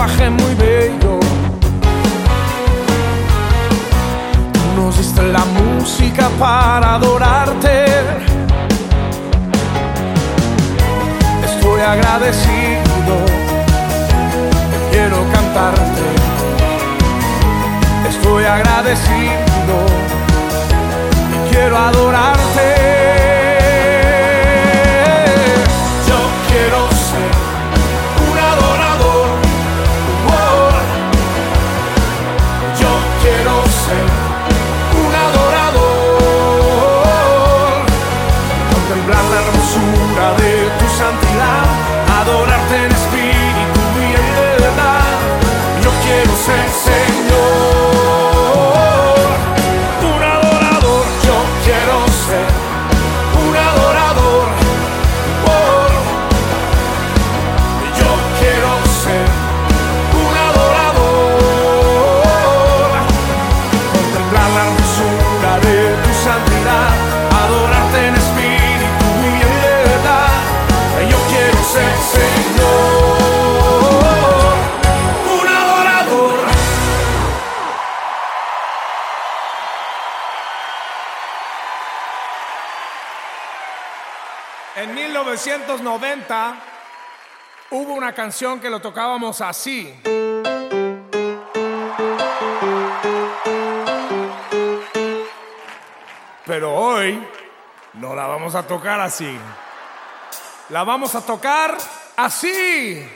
lenguaje muy bello. Nos diste la música para adorarte. Estoy agradecido, quiero cantarte. Estoy agradecido quiero adorarte. En 1990 hubo una canción que lo tocábamos así. Pero hoy no la vamos a tocar así. La vamos a tocar así.